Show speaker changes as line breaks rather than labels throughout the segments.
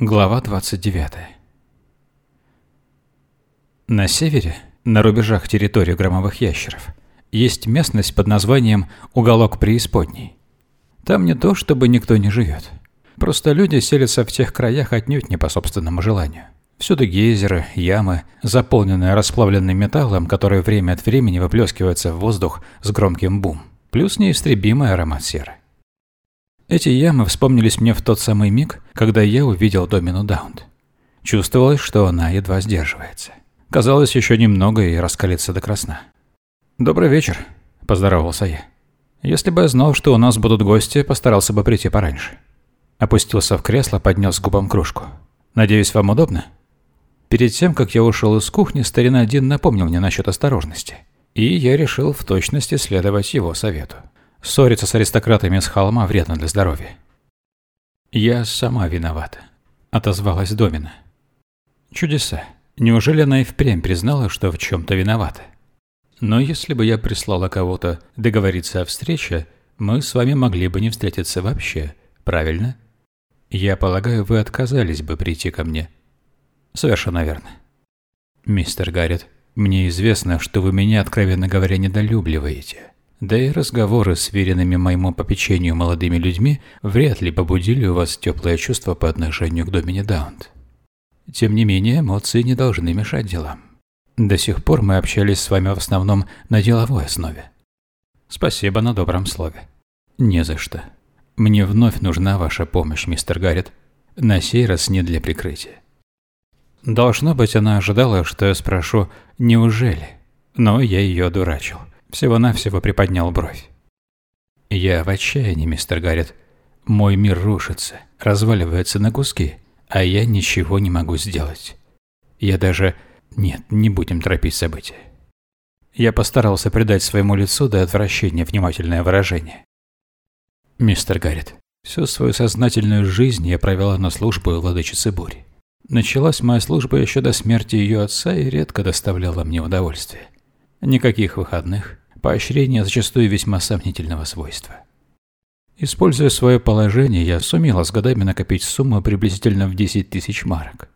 Глава 29. На севере, на рубежах территории громовых ящеров, есть местность под названием «Уголок преисподней». Там не то, чтобы никто не живет. Просто люди селятся в тех краях отнюдь не по собственному желанию. Всюду гейзеры, ямы, заполненные расплавленным металлом, который время от времени выплескивается в воздух с громким бум, плюс неистребимый аромат серы. Эти ямы вспомнились мне в тот самый миг, когда я увидел Домину Даунт. Чувствовалось, что она едва сдерживается. Казалось, еще немного и раскалится до красна. «Добрый вечер», – поздоровался я. «Если бы я знал, что у нас будут гости, постарался бы прийти пораньше». Опустился в кресло, поднес к губам кружку. «Надеюсь, вам удобно?» Перед тем, как я ушел из кухни, старина один напомнил мне насчет осторожности. И я решил в точности следовать его совету. Ссориться с аристократами с холма вредно для здоровья. «Я сама виновата», – отозвалась Домина. «Чудеса. Неужели она и впрямь признала, что в чем-то виновата? Но если бы я прислала кого-то договориться о встрече, мы с вами могли бы не встретиться вообще, правильно? Я полагаю, вы отказались бы прийти ко мне». «Совершенно верно». «Мистер Гаррет, мне известно, что вы меня, откровенно говоря, недолюбливаете». Да и разговоры с веренными моему попечению молодыми людьми вряд ли побудили у вас теплое чувство по отношению к Домине Даунт. Тем не менее, эмоции не должны мешать делам. До сих пор мы общались с вами в основном на деловой основе. Спасибо на добром слове. Не за что. Мне вновь нужна ваша помощь, мистер Гаррет. На сей раз не для прикрытия. Должно быть, она ожидала, что я спрошу «неужели?», но я ее одурачил. Всего-навсего приподнял бровь. «Я в отчаянии, мистер Гаррет. Мой мир рушится, разваливается на куски, а я ничего не могу сделать. Я даже... Нет, не будем торопить события». Я постарался придать своему лицу до отвращения внимательное выражение. «Мистер Гаррет, всю свою сознательную жизнь я провела на службу владычицы бури. Началась моя служба еще до смерти ее отца и редко доставляла мне удовольствие. Никаких выходных, поощрения зачастую весьма сомнительного свойства. Используя свое положение, я сумела с годами накопить сумму приблизительно в 10 тысяч марок.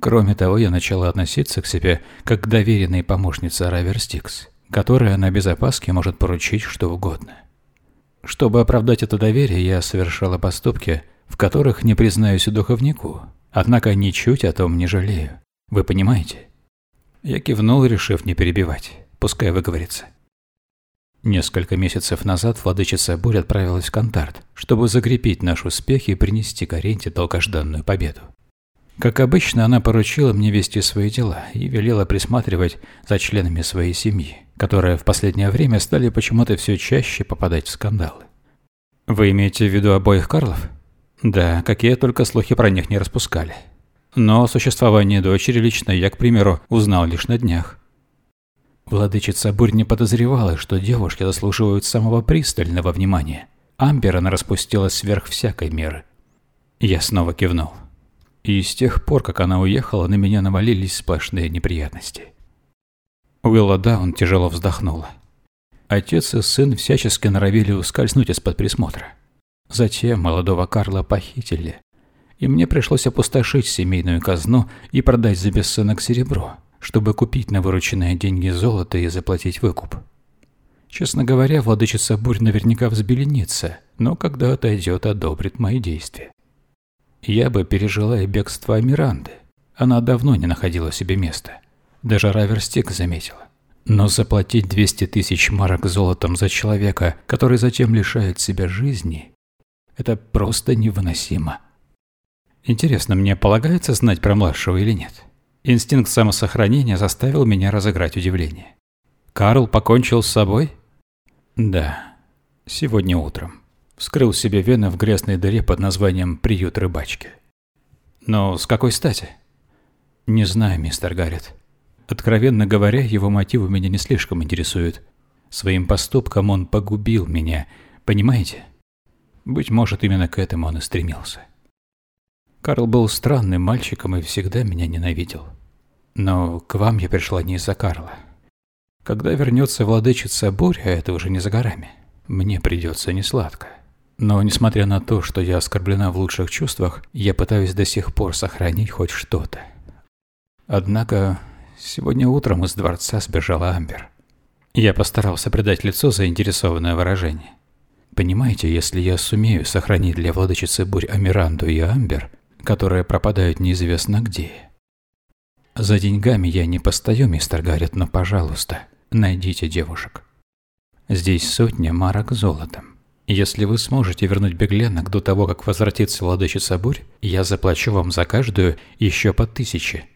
Кроме того, я начала относиться к себе как к доверенной помощнице Раверстикс, которая на безопаске может поручить что угодно. Чтобы оправдать это доверие, я совершала поступки, в которых не признаюсь духовнику, однако ничуть о том не жалею. Вы понимаете? Я кивнул, решив не перебивать. Пускай выговорится. Несколько месяцев назад владычица Бурь отправилась в Кантарт, чтобы закрепить наш успех и принести Каренте долгожданную победу. Как обычно, она поручила мне вести свои дела и велела присматривать за членами своей семьи, которые в последнее время стали почему-то все чаще попадать в скандалы. Вы имеете в виду обоих Карлов? Да, какие только слухи про них не распускали. Но о существовании дочери лично я, к примеру, узнал лишь на днях. Владычица Бурь не подозревала, что девушки заслуживают самого пристального внимания. Амбер она распустила сверх всякой меры. Я снова кивнул. И с тех пор, как она уехала, на меня навалились сплошные неприятности. Уилла Даун тяжело вздохнула. Отец и сын всячески норовили ускользнуть из-под присмотра. Затем молодого Карла похитили, и мне пришлось опустошить семейную казну и продать за бесценок серебро чтобы купить на вырученные деньги золото и заплатить выкуп. Честно говоря, владычица бурь наверняка взбеленится, но когда отойдет, одобрит мои действия. Я бы пережила и бегство Амиранды. Она давно не находила себе места. Даже Раверстик заметила. Но заплатить 200 тысяч марок золотом за человека, который затем лишает себя жизни, это просто невыносимо. Интересно, мне полагается знать про младшего или нет? Инстинкт самосохранения заставил меня разыграть удивление. Карл покончил с собой? Да, сегодня утром. Вскрыл себе вены в грязной дыре под названием «Приют рыбачки». Но с какой стати? Не знаю, мистер Гаррет. Откровенно говоря, его мотивы меня не слишком интересуют. Своим поступком он погубил меня, понимаете? Быть может, именно к этому он и стремился. Карл был странным мальчиком и всегда меня ненавидел. Но к вам я пришла не из-за Карла. Когда вернется владычица буря, это уже не за горами. Мне придется несладко. Но, несмотря на то, что я оскорблена в лучших чувствах, я пытаюсь до сих пор сохранить хоть что-то. Однако, сегодня утром из дворца сбежала Амбер. Я постарался придать лицу заинтересованное выражение. Понимаете, если я сумею сохранить для владычицы бурь Амиранду и Амбер, которые пропадают неизвестно где. За деньгами я не постою, мистер Гаррет, но, пожалуйста, найдите девушек. Здесь сотня марок золотом. Если вы сможете вернуть беглянок до того, как возвратится владычица бурь, я заплачу вам за каждую еще по тысяче.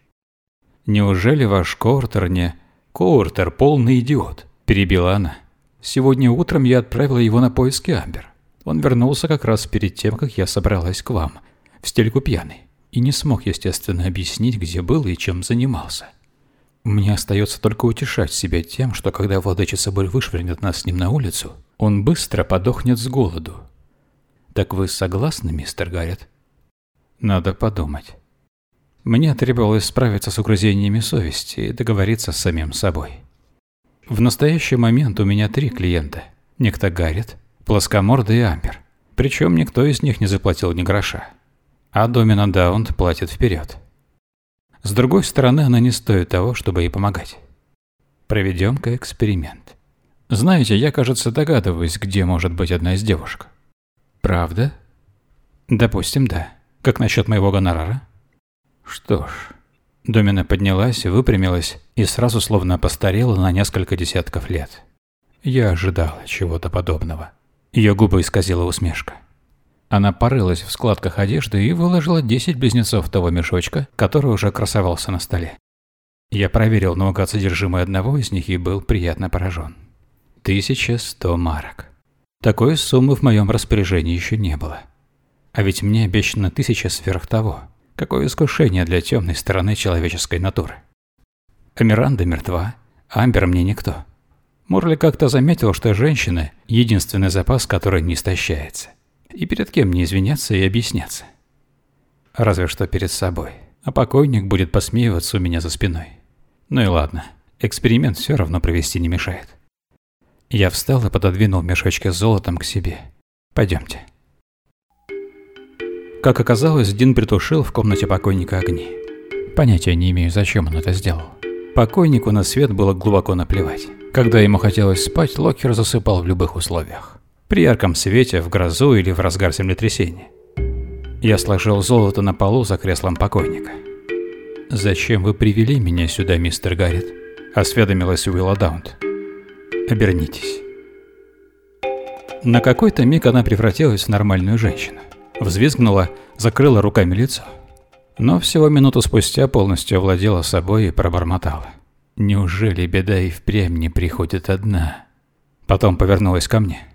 Неужели ваш Коуртер не... Коуртер полный идиот, перебила она. Сегодня утром я отправила его на поиски Амбер. Он вернулся как раз перед тем, как я собралась к вам, в стельку пьяный, и не смог, естественно, объяснить, где был и чем занимался. Мне остается только утешать себя тем, что когда владычица Боль вышвырнет нас с ним на улицу, он быстро подохнет с голоду. Так вы согласны, мистер Гаррет? Надо подумать. Мне требовалось справиться с угрызениями совести и договориться с самим собой. В настоящий момент у меня три клиента. Некто Гаррет, Плоскоморда и Ампер. Причем никто из них не заплатил ни гроша. А Домина Даунт платит вперед. С другой стороны, она не стоит того, чтобы ей помогать. Проведем-ка эксперимент. Знаете, я, кажется, догадываюсь, где может быть одна из девушек. Правда? Допустим, да. Как насчет моего гонорара? Что ж, Домина поднялась, выпрямилась и сразу словно постарела на несколько десятков лет. Я ожидала чего-то подобного. Ее губы исказила усмешка. Она порылась в складках одежды и выложила 10 близнецов того мешочка, который уже красовался на столе. Я проверил наугад содержимое одного из них и был приятно поражен. 1100 марок. Такой суммы в моем распоряжении еще не было. А ведь мне обещано тысяча сверх того. Какое искушение для темной стороны человеческой натуры. Амиранда мертва, а Амбер мне никто. Морли как-то заметил, что женщины – единственный запас, который не истощается. И перед кем мне извиняться и объясняться? Разве что перед собой. А покойник будет посмеиваться у меня за спиной. Ну и ладно, эксперимент все равно провести не мешает. Я встал и пододвинул мешочки с золотом к себе. Пойдемте. Как оказалось, Дин притушил в комнате покойника огни. Понятия не имею, зачем он это сделал. Покойнику на свет было глубоко наплевать. Когда ему хотелось спать, Локер засыпал в любых условиях. При ярком свете, в грозу или в разгар землетрясения. Я сложил золото на полу за креслом покойника. «Зачем вы привели меня сюда, мистер Гаррет?» – осведомилась Уилла Даунт. «Обернитесь». На какой-то миг она превратилась в нормальную женщину взвизгнула, закрыла руками лицо. Но всего минуту спустя полностью овладела собой и пробормотала. «Неужели беда и впрямь не приходит одна?» Потом повернулась ко мне.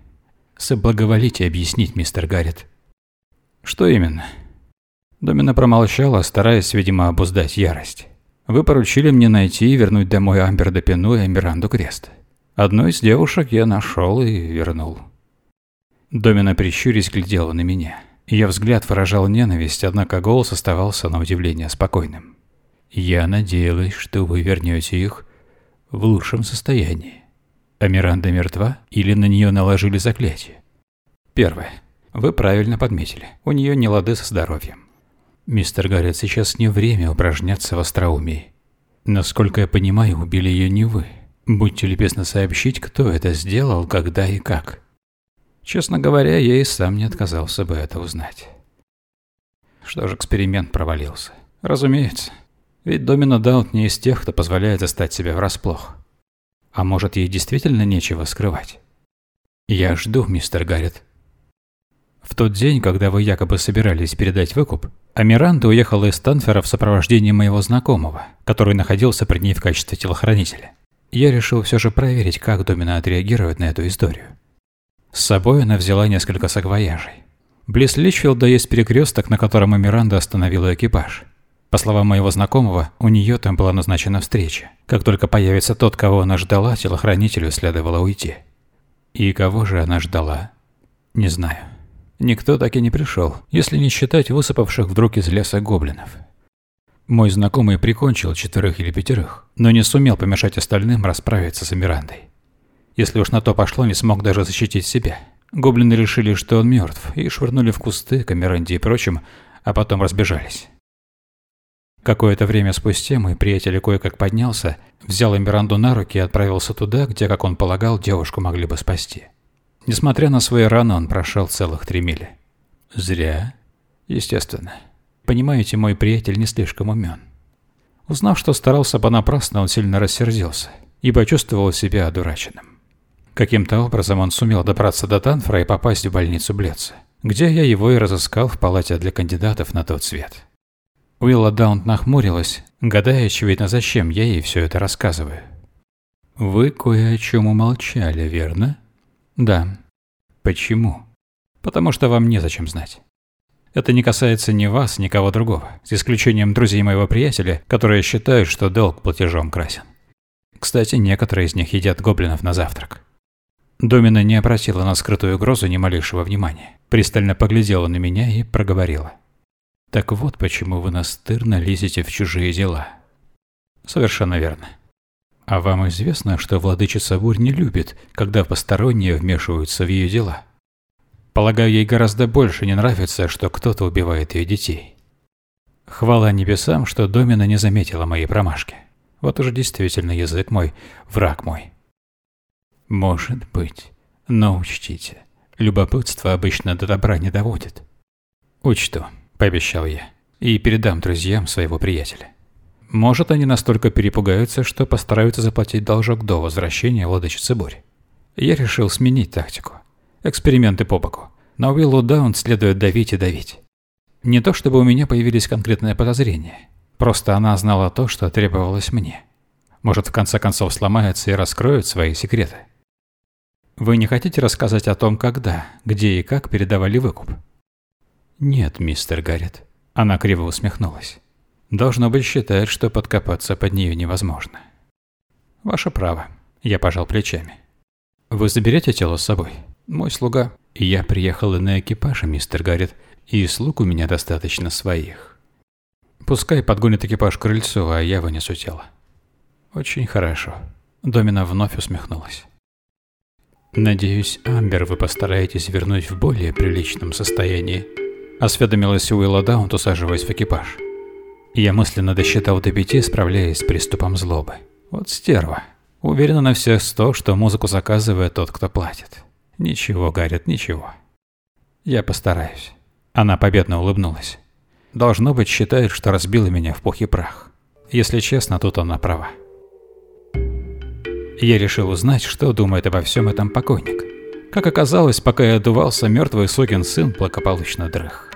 «Соблаговолите объяснить, мистер Гаррет». «Что именно?» Домина промолчала, стараясь, видимо, обуздать ярость. «Вы поручили мне найти и вернуть домой Амбер Депину и Амиранду Крест. Одну из девушек я нашел и вернул». Домина прищурясь глядела на меня. Ее взгляд выражал ненависть, однако голос оставался на удивление спокойным. «Я надеялась, что вы вернете их в лучшем состоянии. А мертва или на нее наложили заклятие?» «Первое. Вы правильно подметили. У нее не лады со здоровьем. Мистер Гаррет, сейчас не время упражняться в остроумии. Насколько я понимаю, убили ее не вы. Будьте любезны сообщить, кто это сделал, когда и как». Честно говоря, я и сам не отказался бы это узнать. Что ж, эксперимент провалился. Разумеется. Ведь Домина Даут не из тех, кто позволяет застать себя врасплох. А может, ей действительно нечего скрывать? Я жду, мистер Гаррет. В тот день, когда вы якобы собирались передать выкуп, Амиранда уехала из Станфера в сопровождении моего знакомого, который находился при ней в качестве телохранителя. Я решил все же проверить, как Домина отреагирует на эту историю. С собой она взяла несколько саквояжей. Близ Личфилда есть перекресток, на котором Эмиранда остановила экипаж. По словам моего знакомого, у нее там была назначена встреча. Как только появится тот, кого она ждала, телохранителю следовало уйти. И кого же она ждала? Не знаю. Никто так и не пришел, если не считать высыпавших вдруг из леса гоблинов. Мой знакомый прикончил четырех или пятерых, но не сумел помешать остальным расправиться с Эмирандой. Если уж на то пошло, не смог даже защитить себя. Гоблины решили, что он мертв, и швырнули в кусты, камеранди и прочим, а потом разбежались. Какое-то время спустя мой приятель кое-как поднялся, взял Эмиранду на руки и отправился туда, где, как он полагал, девушку могли бы спасти. Несмотря на свои раны, он прошел целых три мили. Зря. Естественно. Понимаете, мой приятель не слишком умен. Узнав, что старался понапрасну, он сильно рассердился и почувствовал себя одураченным. Каким-то образом он сумел добраться до Танфра и попасть в больницу Блеца, где я его и разыскал в палате для кандидатов на тот свет. Уилла Даунт нахмурилась, гадая, очевидно, зачем я ей все это рассказываю. «Вы кое о чем умолчали, верно?» «Да». «Почему?» «Потому что вам незачем знать. Это не касается ни вас, ни кого другого, с исключением друзей моего приятеля, которые считают, что долг платежом красен. Кстати, некоторые из них едят гоблинов на завтрак». Домина не обратила на скрытую угрозу ни малейшего внимания, пристально поглядела на меня и проговорила. Так вот почему вы настырно лезете в чужие дела. Совершенно верно. А вам известно, что владычица Бурь не любит, когда посторонние вмешиваются в ее дела? Полагаю, ей гораздо больше не нравится, что кто-то убивает ее детей. Хвала небесам, что Домина не заметила моей промашки. Вот уже действительно язык мой, враг мой. Может быть, но учтите, любопытство обычно до добра не доводит. Учту. – пообещал я. «И передам друзьям своего приятеля. Может, они настолько перепугаются, что постараются заплатить должок до возвращения владычицы Бури. Я решил сменить тактику. Эксперименты по боку. На Уиллу Даун следует давить и давить. Не то чтобы у меня появились конкретные подозрения. Просто она знала то, что требовалось мне. Может, в конце концов сломается и раскроет свои секреты. Вы не хотите рассказать о том, когда, где и как передавали выкуп? «Нет, мистер Гаррет». Она криво усмехнулась. «Должно быть, считает, что подкопаться под нее невозможно». «Ваше право». Я пожал плечами. «Вы заберете тело с собой?» «Мой слуга». «Я приехал и на экипаже, мистер Гаррет, и слуг у меня достаточно своих». «Пускай подгонит экипаж к крыльцу, а я вынесу тело». «Очень хорошо». Домина вновь усмехнулась. «Надеюсь, Амбер вы постараетесь вернуть в более приличном состоянии», Осведомилась Уилла Даунт, усаживаясь в экипаж. Я мысленно досчитал до пяти, справляясь с приступом злобы. Вот стерва. Уверена на все сто, что музыку заказывает тот, кто платит. Ничего, Гаррет, ничего. Я постараюсь. Она победно улыбнулась. Должно быть, считает, что разбила меня в пух и прах. Если честно, тут она права. Я решил узнать, что думает обо всем этом покойник. Как оказалось, пока я одувался, мертвый сукин сын благополучно дрых.